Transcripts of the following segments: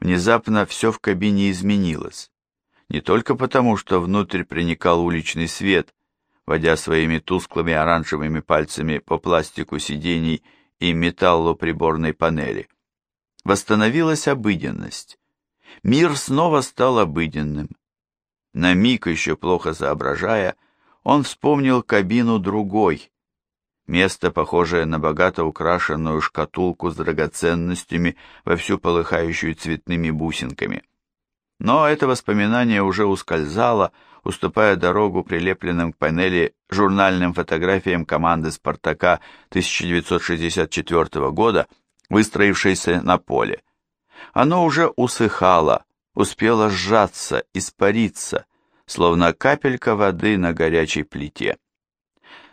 внезапно все в кабине изменилось. Не только потому, что внутрь проникал уличный свет, водя своими тусклыми оранжевыми пальцами по пластику сидений и металлу приборной панели. Восстановилась обыденность. Мир снова стал обыденным. На миг, еще плохо соображая, он вспомнил кабину другой, место, похожее на богато украшенную шкатулку с драгоценностями, вовсю полыхающую цветными бусинками. Но это воспоминание уже ускользало, уступая дорогу прилепленным к панели журнальным фотографиям команды «Спартака» 1964 года, выстроившейся на поле. Оно уже усыхало, успело сжаться, испариться, словно капелька воды на горячей плите.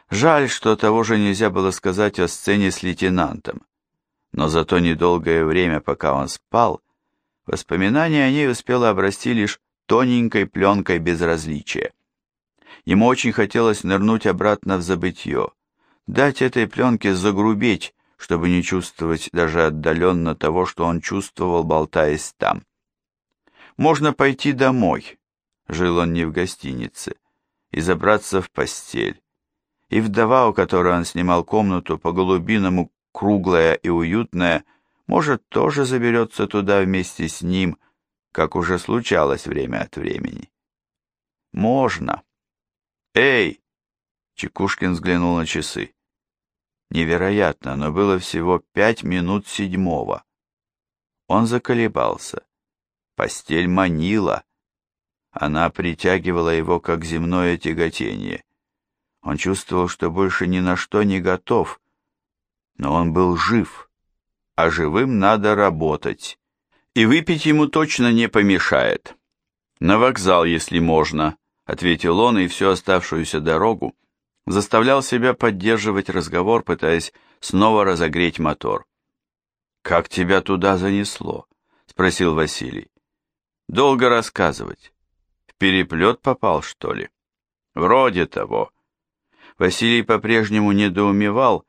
Жаль, что того же нельзя было сказать о сцене с лейтенантом. Но за то недолгое время, пока он спал, воспоминания о ней успело обрасти лишь тоненькой пленкой безразличия. Ему очень хотелось нырнуть обратно в забытье, дать этой пленке загрубеть, чтобы не чувствовать даже отдаленно того, что он чувствовал, болтаясь там. Можно пойти домой, жил он не в гостинице, и забраться в постель. И вдова, у которой он снимал комнату по-голубиному круглая и уютная, может, тоже заберется туда вместе с ним, как уже случалось время от времени. Можно. Эй! Чекушкин взглянул на часы. Невероятно, но было всего пять минут седьмого. Он заколебался. Постель манила. Она притягивала его, как земное тяготение. Он чувствовал, что больше ни на что не готов, но он был жив, а живым надо работать, и выпить ему точно не помешает. «На вокзал, если можно», — ответил он, и всю оставшуюся дорогу заставлял себя поддерживать разговор, пытаясь снова разогреть мотор. «Как тебя туда занесло?» — спросил Василий. «Долго рассказывать. В переплет попал, что ли?» «Вроде того». Василий по-прежнему недоумевал,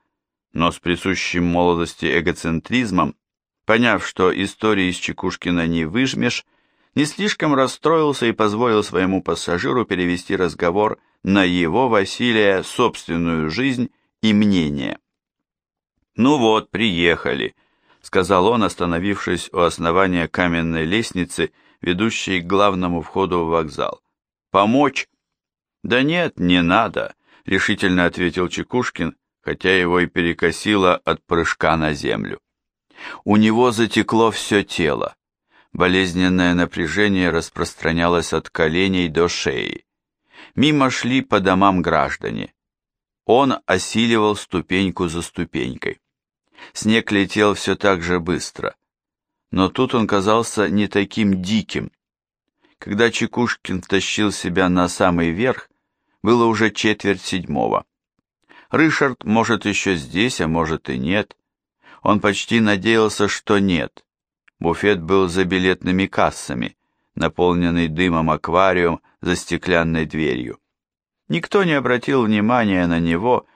но с присущим молодости эгоцентризмом, поняв, что истории из Чекушкина не выжмешь, не слишком расстроился и позволил своему пассажиру перевести разговор на его, Василия, собственную жизнь и мнение. «Ну вот, приехали», — сказал он, остановившись у основания каменной лестницы, ведущей к главному входу в вокзал. «Помочь?» «Да нет, не надо», — решительно ответил Чекушкин, хотя его и перекосило от прыжка на землю. У него затекло все тело. Болезненное напряжение распространялось от коленей до шеи. Мимо шли по домам граждане. Он осиливал ступеньку за ступенькой. Снег летел все так же быстро. Но тут он казался не таким диким. Когда Чекушкин тащил себя на самый верх, было уже четверть седьмого. Ришард, может, еще здесь, а может и нет. Он почти надеялся, что нет. Буфет был за билетными кассами, наполненный дымом аквариум за стеклянной дверью. Никто не обратил внимания на него,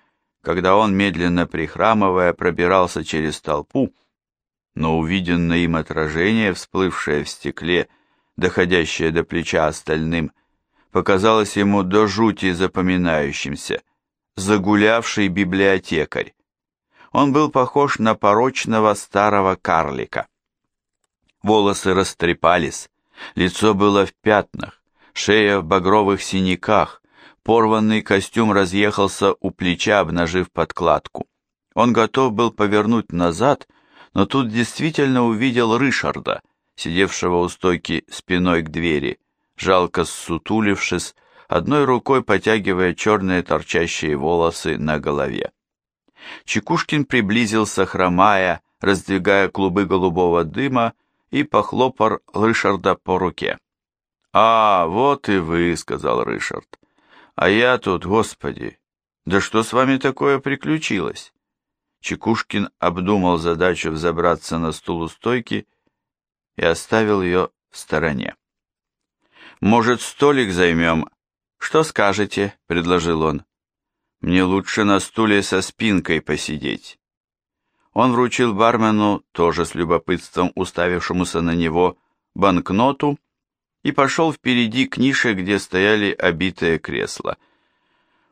когда он, медленно прихрамывая, пробирался через толпу, но увиденное им отражение, всплывшее в стекле, доходящее до плеча остальным, показалось ему до жути запоминающимся. Загулявший библиотекарь. Он был похож на порочного старого карлика. Волосы растрепались, лицо было в пятнах, шея в багровых синяках, порванный костюм разъехался у плеча, обнажив подкладку. Он готов был повернуть назад, но тут действительно увидел Ришарда, сидевшего у стойки спиной к двери, жалко ссутулившись, одной рукой потягивая черные торчащие волосы на голове. Чекушкин приблизился, хромая, раздвигая клубы голубого дыма, и похлопал Ришарда по руке. «А, вот и вы», — сказал Ришард. «А я тут, господи, да что с вами такое приключилось?» Чекушкин обдумал задачу взобраться на стул у стойки и оставил ее в стороне. «Может, столик займем?» «Что скажете?» — предложил он. «Мне лучше на стуле со спинкой посидеть». Он вручил бармену, тоже с любопытством уставившемуся на него, банкноту и пошел впереди к нише, где стояли обитые кресла.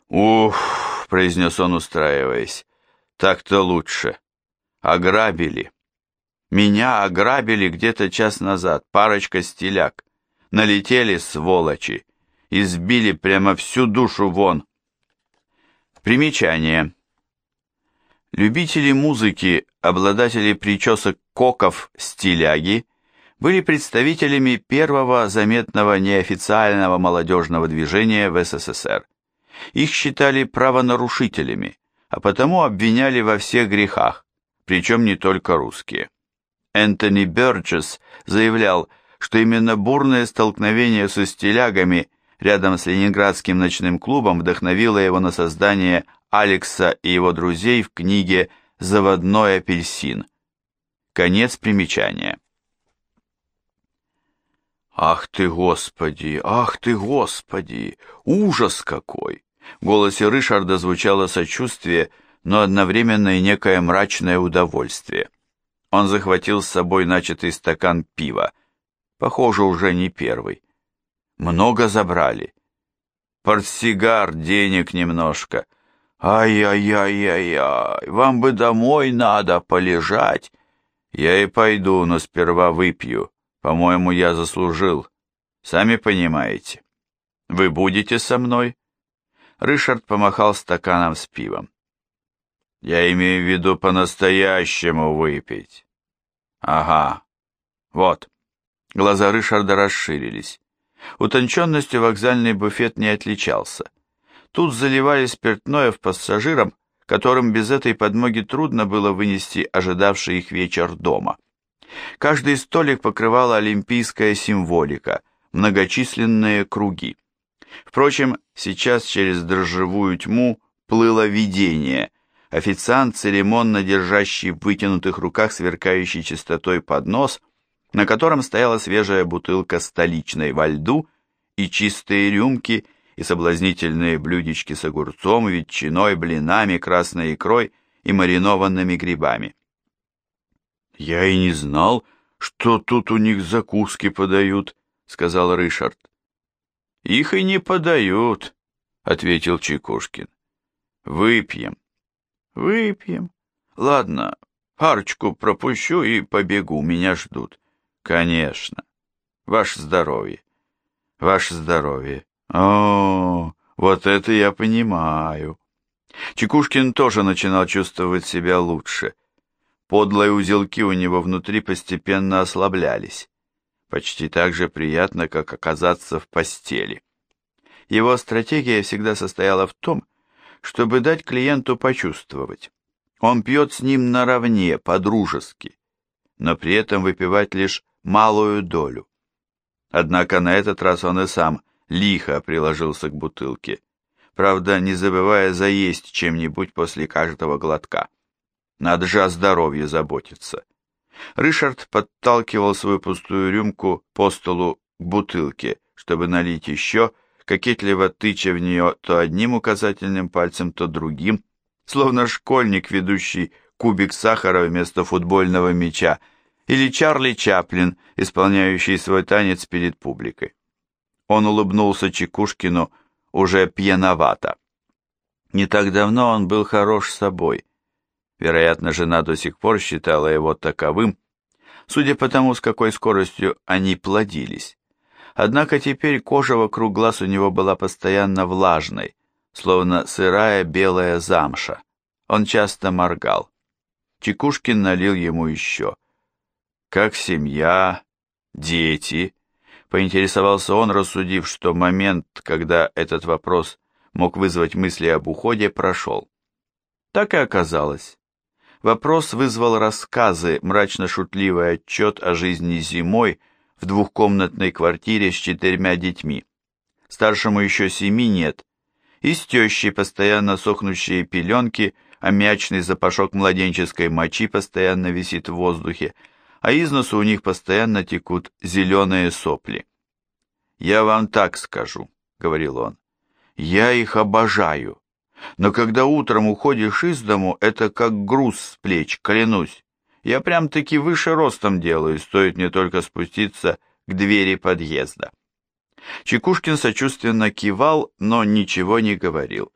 «Ух!» — произнес он, устраиваясь. «Так-то лучше. Ограбили. Меня ограбили где-то час назад, парочка стиляк. Налетели сволочи. Избили прямо всю душу вон». Примечание. Любители музыки, обладатели причесок коков, стиляги, были представителями первого заметного неофициального молодежного движения в СССР. Их считали правонарушителями, а потому обвиняли во всех грехах, причем не только русские. Энтони Бёрджес заявлял, что именно бурное столкновение со стилягами рядом с Ленинградским ночным клубом вдохновило его на создание Алекса и его друзей в книге «Заводной апельсин». Конец примечания. «Ах ты, Господи! Ах ты, Господи! Ужас какой!» В голосе Ришарда звучало сочувствие, но одновременно и некое мрачное удовольствие. Он захватил с собой начатый стакан пива. Похоже, уже не первый. Много забрали. Портсигар, денег немножко. Ай-яй-яй-яй-яй, вам бы домой надо полежать. Я и пойду, но сперва выпью. По-моему, я заслужил. Сами понимаете. Вы будете со мной? Ришард помахал стаканом с пивом. Я имею в виду по-настоящему выпить. Ага. Вот. Глаза Ришарда расширились. Утонченностью вокзальный буфет не отличался. Тут заливали спиртное в пассажирам, которым без этой подмоги трудно было вынести ожидавший их вечер дома. Каждый столик покрывала олимпийская символика, многочисленные круги. Впрочем, сейчас через дрожжевую тьму плыло видение, официант, церемонно держащий в вытянутых руках сверкающий чистотой поднос, на котором стояла свежая бутылка столичной во льду и чистые рюмки, и соблазнительные блюдечки с огурцом, ветчиной, блинами, красной икрой и маринованными грибами. «Я и не знал, что тут у них закуски подают», — сказал Ришард. «Их и не подают», — ответил Чекушкин. «Выпьем». «Выпьем. Ладно, парочку пропущу и побегу, меня ждут». «Конечно. Ваше здоровье». «Ваше здоровье». «О, вот это я понимаю». Чекушкин тоже начинал чувствовать себя лучше. Подлые узелки у него внутри постепенно ослаблялись. Почти так же приятно, как оказаться в постели. Его стратегия всегда состояла в том, чтобы дать клиенту почувствовать. Он пьет с ним наравне, по-дружески, но при этом выпивать лишь малую долю. Однако на этот раз он и сам лихо приложился к бутылке, правда, не забывая заесть чем-нибудь после каждого глотка. Надо же о здоровье заботиться. Ришард подталкивал свою пустую рюмку по столу к бутылке, чтобы налить еще, кокетливо тыча в нее то одним указательным пальцем, то другим, словно школьник, ведущий кубик сахара вместо футбольного мяча, или Чарли Чаплин, исполняющий свой танец перед публикой. Он улыбнулся Чекушкину уже пьяновато. Не так давно он был хорош собой. Вероятно, жена до сих пор считала его таковым, судя по тому, с какой скоростью они плодились. Однако теперь кожа вокруг глаз у него была постоянно влажной, словно сырая белая замша. Он часто моргал. Чекушкин налил ему еще. «Как семья? Дети?» Поинтересовался он, рассудив, что момент, когда этот вопрос мог вызвать мысли об уходе, прошел. Так и оказалось. Вопрос вызвал рассказы, мрачно-шутливый отчет о жизни зимой в двухкомнатной квартире с четырьмя детьми. Старшему еще семи нет. И с постоянно сохнущие пеленки, аммиачный запашок младенческой мочи постоянно висит в воздухе, а из носу у них постоянно текут зеленые сопли. «Я вам так скажу», — говорил он, — «я их обожаю, но когда утром уходишь из дому, это как груз с плеч, клянусь. Я прям-таки выше ростом делаю, стоит мне только спуститься к двери подъезда. Чекушкин сочувственно кивал, но ничего не говорил.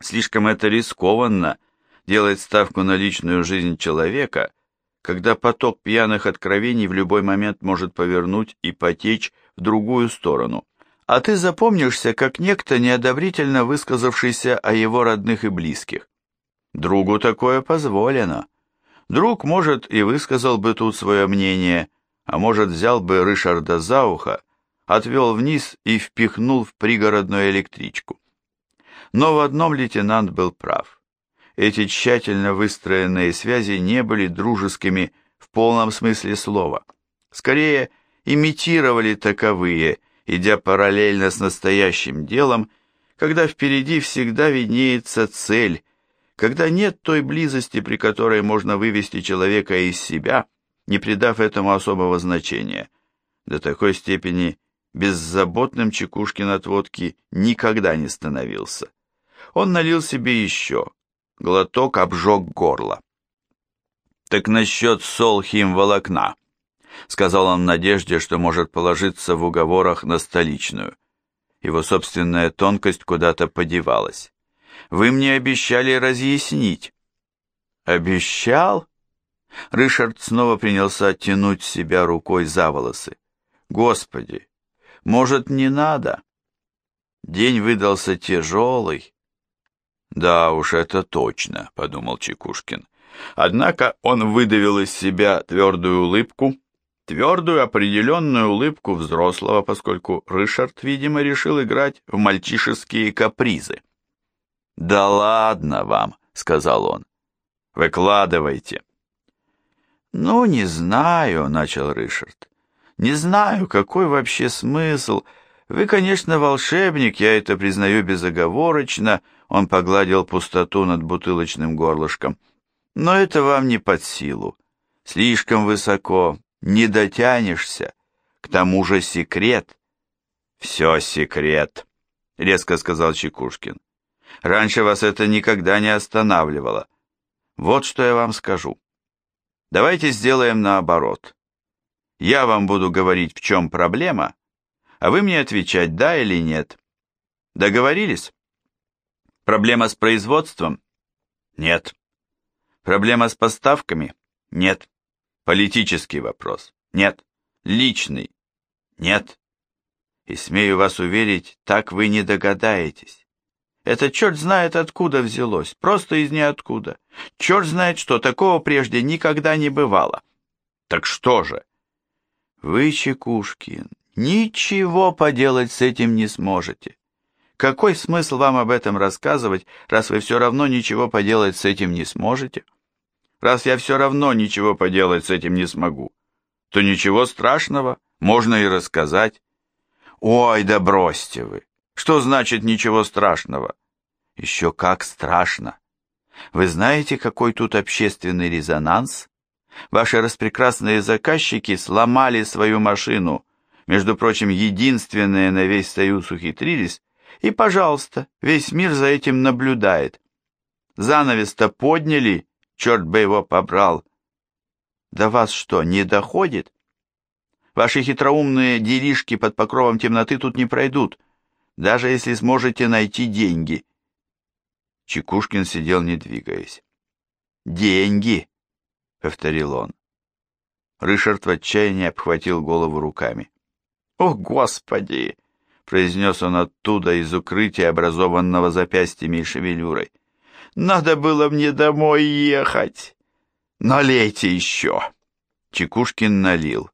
Слишком это рискованно делать ставку на личную жизнь человека, когда поток пьяных откровений в любой момент может повернуть и потечь в другую сторону. А ты запомнишься, как некто неодобрительно высказавшийся о его родных и близких. Другу такое позволено. Друг, может, и высказал бы тут свое мнение, а может, взял бы Ришарда за ухо, отвел вниз и впихнул в пригородную электричку. Но в одном лейтенант был прав. Эти тщательно выстроенные связи не были дружескими в полном смысле слова. Скорее, имитировали таковые, идя параллельно с настоящим делом, когда впереди всегда виднеется цель, когда нет той близости, при которой можно вывести человека из себя, не придав этому особого значения. До такой степени беззаботным Чекушкин от никогда не становился. Он налил себе еще. Глоток обжег горло. «Так насчет сол-хим-волокна», — сказал он в надежде, что может положиться в уговорах на столичную. Его собственная тонкость куда-то подевалась. Вы мне обещали разъяснить». «Обещал?» Ришард снова принялся тянуть себя рукой за волосы. «Господи, может, не надо?» День выдался тяжелый. «Да уж, это точно», — подумал Чекушкин. Однако он выдавил из себя твердую улыбку, твердую определенную улыбку взрослого, поскольку Ришард, видимо, решил играть в мальчишеские капризы. «Да ладно вам», — сказал он. «Выкладывайте». «Ну, не знаю», — начал Ришард. «Не знаю, какой вообще смысл. Вы, конечно, волшебник, я это признаю безоговорочно», — он погладил пустоту над бутылочным горлышком. «Но это вам не под силу. Слишком высоко, не дотянешься. К тому же секрет». «Все секрет», — резко сказал Чекушкин. Раньше вас это никогда не останавливало. Вот что я вам скажу. Давайте сделаем наоборот. Я вам буду говорить, в чем проблема, а вы мне отвечать, да или нет. Договорились? Проблема с производством? Нет. Проблема с поставками? Нет. Политический вопрос? Нет. Личный? Нет. И смею вас уверить, так вы не догадаетесь. Это черт знает откуда взялось, просто из ниоткуда. Черт знает что, такого прежде никогда не бывало. Так что же? Вы, Чекушкин, ничего поделать с этим не сможете. Какой смысл вам об этом рассказывать, раз вы все равно ничего поделать с этим не сможете? Раз я все равно ничего поделать с этим не смогу, то ничего страшного, можно и рассказать. Ой, да бросьте вы. Что значит ничего страшного? Еще как страшно. Вы знаете, какой тут общественный резонанс? Ваши распрекрасные заказчики сломали свою машину, между прочим, единственные на весь Союз ухитрились, и, пожалуйста, весь мир за этим наблюдает. Занавес-то подняли, черт бы его побрал. До вас что, не доходит? Ваши хитроумные делишки под покровом темноты тут не пройдут даже если сможете найти деньги. Чекушкин сидел, не двигаясь. «Деньги!» — повторил он. Рышард в отчаянии обхватил голову руками. «О, Господи!» — произнес он оттуда, из укрытия, образованного запястьями и шевелюрой. «Надо было мне домой ехать! Налейте еще!» Чекушкин налил.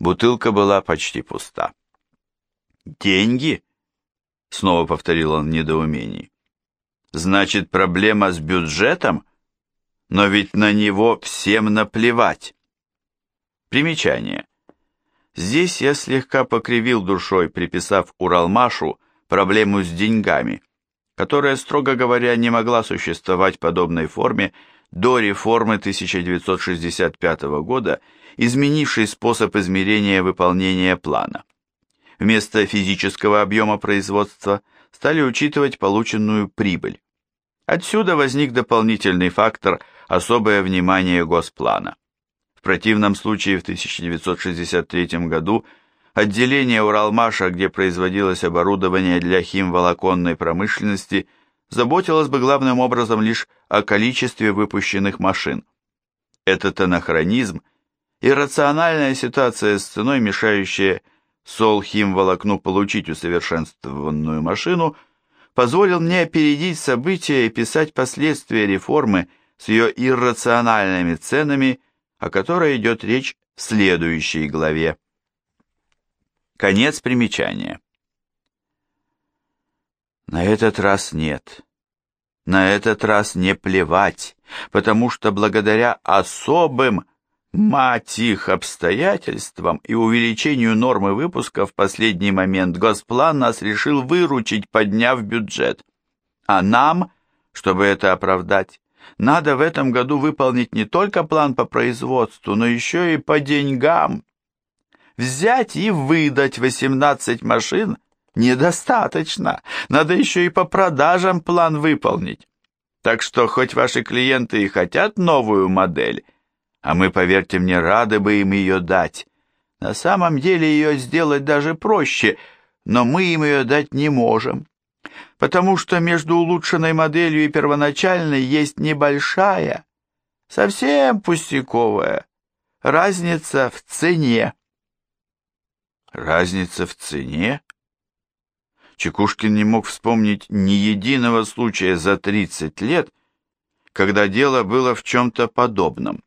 Бутылка была почти пуста. «Деньги?» снова повторил он в недоумении. Значит, проблема с бюджетом? Но ведь на него всем наплевать. Примечание. Здесь я слегка покривил душой, приписав Уралмашу проблему с деньгами, которая, строго говоря, не могла существовать в подобной форме до реформы 1965 года, изменившей способ измерения выполнения плана вместо физического объема производства стали учитывать полученную прибыль. Отсюда возник дополнительный фактор особое внимание Госплана. Противном случае в 1963 году отделение Уралмаша, где производилось оборудование для химволоконной промышленности, заботилось бы главным образом лишь о количестве выпущенных машин. Этот анахронизм и рациональная ситуация с ценой, мешающая Солхимволокну получить усовершенствованную машину, позволил мне опередить события и писать последствия реформы с ее иррациональными ценами о которой идет речь в следующей главе. Конец примечания. На этот раз нет. На этот раз не плевать, потому что благодаря особым, мать их, обстоятельствам и увеличению нормы выпуска в последний момент Госплан нас решил выручить, подняв бюджет. А нам, чтобы это оправдать, надо в этом году выполнить не только план по производству, но еще и по деньгам. Взять и выдать 18 машин недостаточно. Надо еще и по продажам план выполнить. Так что хоть ваши клиенты и хотят новую модель, а мы, поверьте мне, рады бы им ее дать. На самом деле ее сделать даже проще, но мы им ее дать не можем потому что между улучшенной моделью и первоначальной есть небольшая, совсем пустяковая, разница в цене. Разница в цене? Чекушкин не мог вспомнить ни единого случая за 30 лет, когда дело было в чем-то подобном.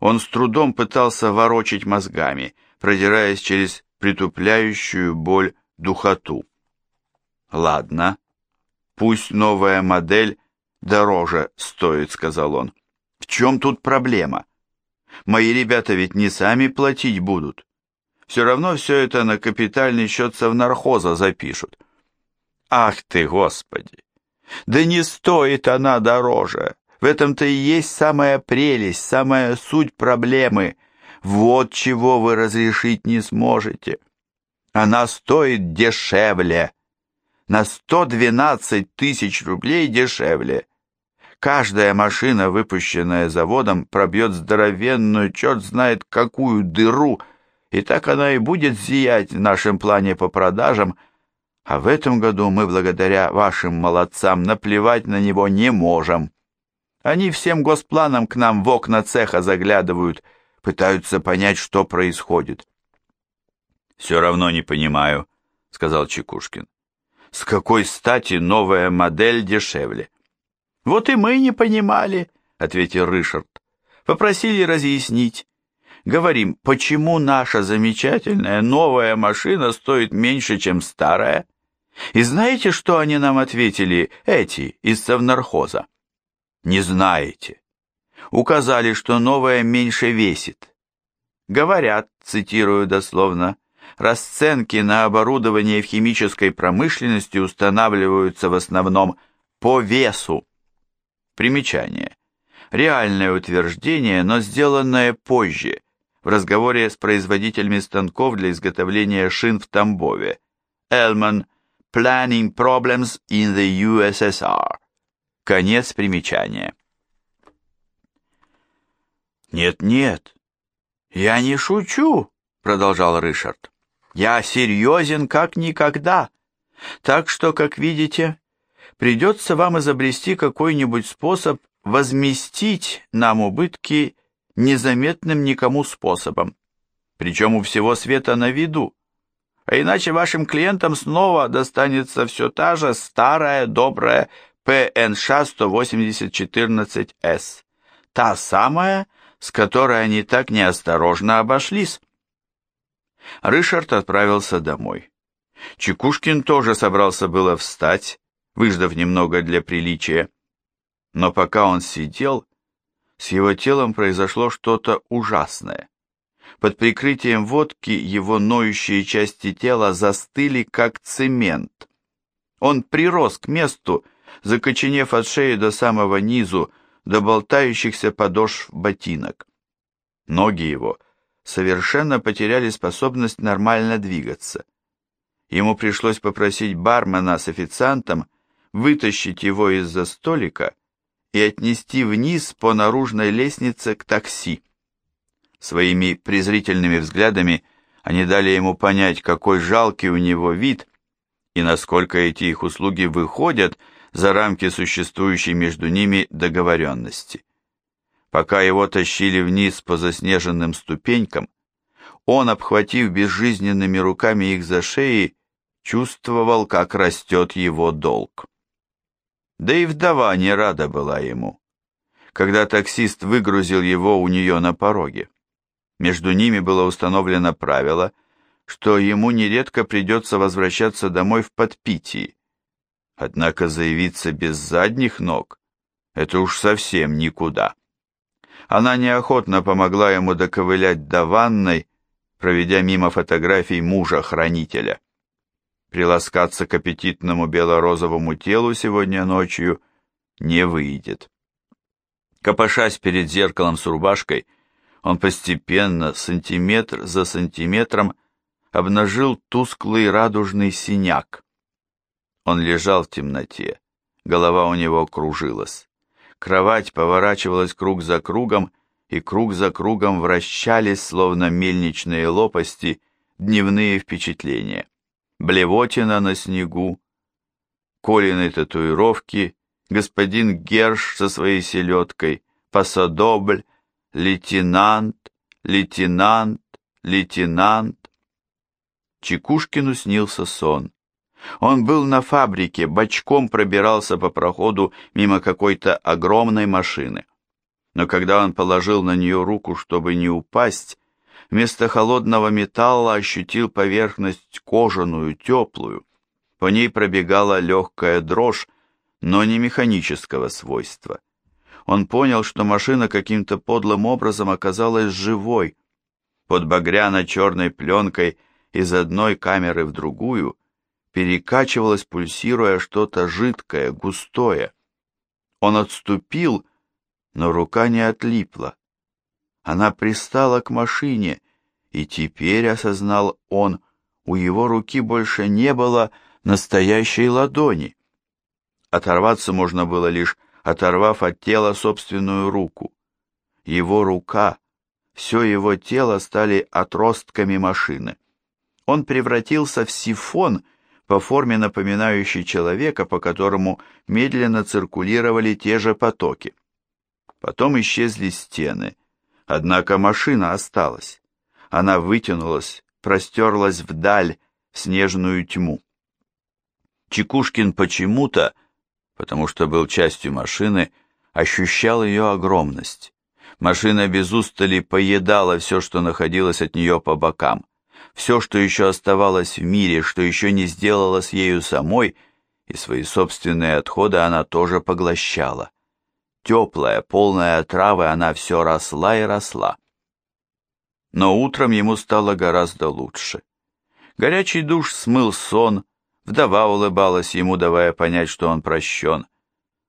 Он с трудом пытался ворочить мозгами, продираясь через притупляющую боль духоту. Ладно, пусть новая модель дороже стоит, сказал он. В чем тут проблема? Мои ребята ведь не сами платить будут. Все равно все это на капитальный счет совнархоза запишут. Ах ты, Господи! Да не стоит она дороже. В этом-то и есть самая прелесть, самая суть проблемы. Вот чего вы разрешить не сможете. Она стоит дешевле на 112 тысяч рублей дешевле. Каждая машина, выпущенная заводом, пробьет здоровенную, черт знает какую дыру, и так она и будет зиять в нашем плане по продажам, а в этом году мы, благодаря вашим молодцам, наплевать на него не можем. Они всем госпланам к нам в окна цеха заглядывают, пытаются понять, что происходит. «Все равно не понимаю», — сказал Чекушкин. С какой стати новая модель дешевле? Вот и мы не понимали, ответил Ришард. Попросили разъяснить. Говорим, почему наша замечательная новая машина стоит меньше, чем старая? И знаете, что они нам ответили, эти, из совнархоза? Не знаете. Указали, что новая меньше весит. Говорят, цитирую дословно, расценки на оборудование в химической промышленности устанавливаются в основном по весу. Примечание. Реальное утверждение, но сделанное позже, в разговоре с производителями станков для изготовления шин в Тамбове. Элман Planning Problems in the USSR. Конец примечания. «Нет-нет, я не шучу», — продолжал Ришард. Я серьезен как никогда. Так что, как видите, придется вам изобрести какой-нибудь способ возместить нам убытки незаметным никому способом, причем у всего света на виду. А иначе вашим клиентам снова достанется все та же старая добрая ПНШ 18014С, та самая, с которой они так неосторожно обошлись. Рышард отправился домой. Чекушкин тоже собрался было встать, выждав немного для приличия. Но пока он сидел, с его телом произошло что-то ужасное. Под прикрытием водки его ноющие части тела застыли, как цемент. Он прирос к месту, закоченев от шеи до самого низу, до болтающихся подошв ботинок. Ноги его совершенно потеряли способность нормально двигаться. Ему пришлось попросить бармена с официантом вытащить его из-за столика и отнести вниз по наружной лестнице к такси. Своими презрительными взглядами они дали ему понять, какой жалкий у него вид и насколько эти их услуги выходят за рамки существующей между ними договоренности. Пока его тащили вниз по заснеженным ступенькам, он, обхватив безжизненными руками их за шеи, чувствовал, как растет его долг. Да и вдова не рада была ему, когда таксист выгрузил его у нее на пороге. Между ними было установлено правило, что ему нередко придется возвращаться домой в подпитии. Однако заявиться без задних ног — это уж совсем никуда. Она неохотно помогла ему доковылять до ванной, проведя мимо фотографий мужа-хранителя. Приласкаться к аппетитному бело-розовому телу сегодня ночью не выйдет. Копошась перед зеркалом с рубашкой, он постепенно, сантиметр за сантиметром, обнажил тусклый радужный синяк. Он лежал в темноте, голова у него кружилась. Кровать поворачивалась круг за кругом, и круг за кругом вращались, словно мельничные лопасти, дневные впечатления. Блевотина на снегу, Колины татуировки, господин Герш со своей селедкой, пасадобль, лейтенант, лейтенант, лейтенант. Чекушкину снился сон. Он был на фабрике, бочком пробирался по проходу мимо какой-то огромной машины. Но когда он положил на нее руку, чтобы не упасть, вместо холодного металла ощутил поверхность кожаную, теплую. По ней пробегала легкая дрожь, но не механического свойства. Он понял, что машина каким-то подлым образом оказалась живой. Под багряно-черной пленкой из одной камеры в другую перекачивалось, пульсируя что-то жидкое, густое. Он отступил, но рука не отлипла. Она пристала к машине, и теперь, осознал он, у его руки больше не было настоящей ладони. Оторваться можно было лишь оторвав от тела собственную руку. Его рука, все его тело стали отростками машины. Он превратился в сифон, по форме напоминающий человека, по которому медленно циркулировали те же потоки. Потом исчезли стены, однако машина осталась. Она вытянулась, простерлась вдаль, в снежную тьму. Чекушкин почему-то, потому что был частью машины, ощущал ее огромность. Машина без устали поедала все, что находилось от нее по бокам все, что еще оставалось в мире, что еще не сделала с ею самой, и свои собственные отходы она тоже поглощала. Теплая, полная отравы, она все росла и росла. Но утром ему стало гораздо лучше. Горячий душ смыл сон, вдова улыбалась ему, давая понять, что он прощен.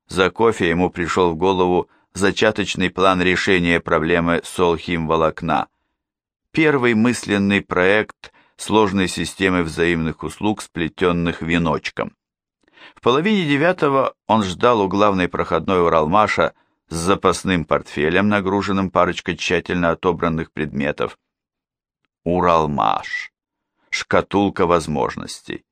За кофе ему пришел в голову зачаточный план решения проблемы солхим-волокна – первый мысленный проект сложной системы взаимных услуг, сплетенных веночком. В половине девятого он ждал у главной проходной Уралмаша с запасным портфелем, нагруженным парочкой тщательно отобранных предметов. Уралмаш. Шкатулка возможностей.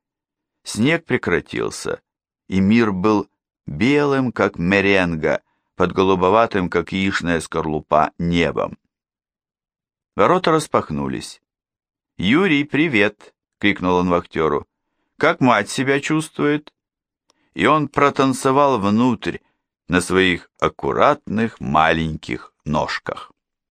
Снег прекратился, и мир был белым, как меренга, под голубоватым, как яичная скорлупа, небом. Ворота распахнулись. «Юрий, привет!» — крикнул он вахтеру. «Как мать себя чувствует?» И он протанцевал внутрь на своих аккуратных маленьких ножках.